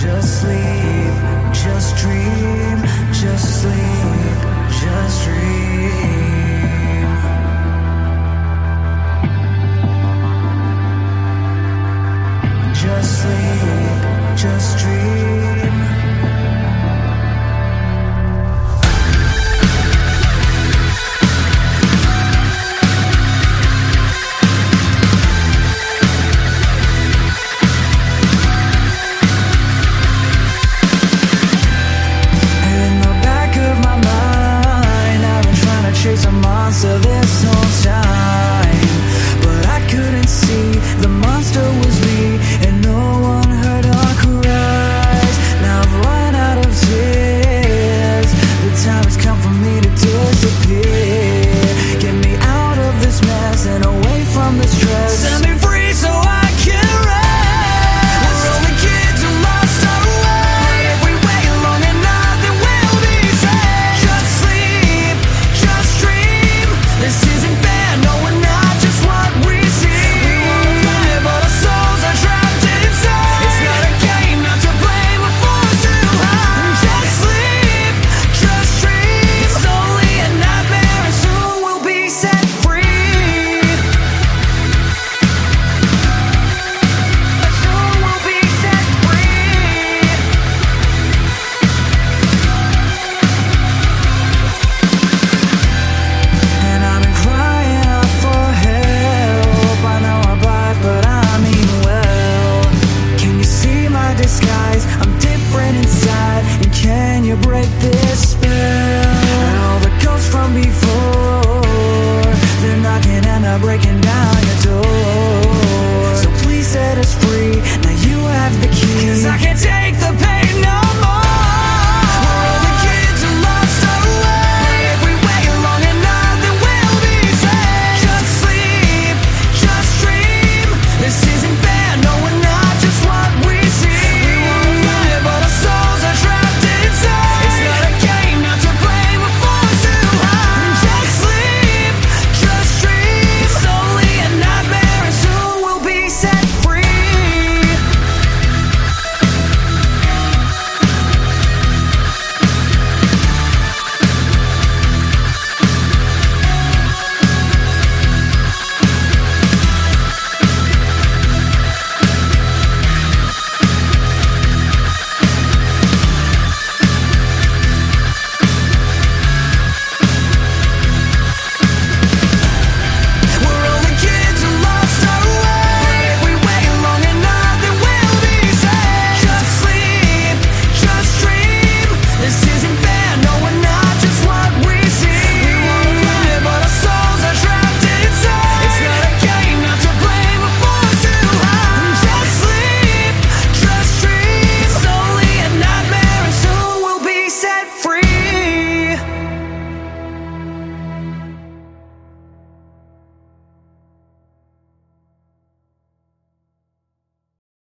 just sleep, just dream, just sleep, just dream. Just sleep, just dream. you break this spell? All the ghosts from before, they're knocking and they're breaking down.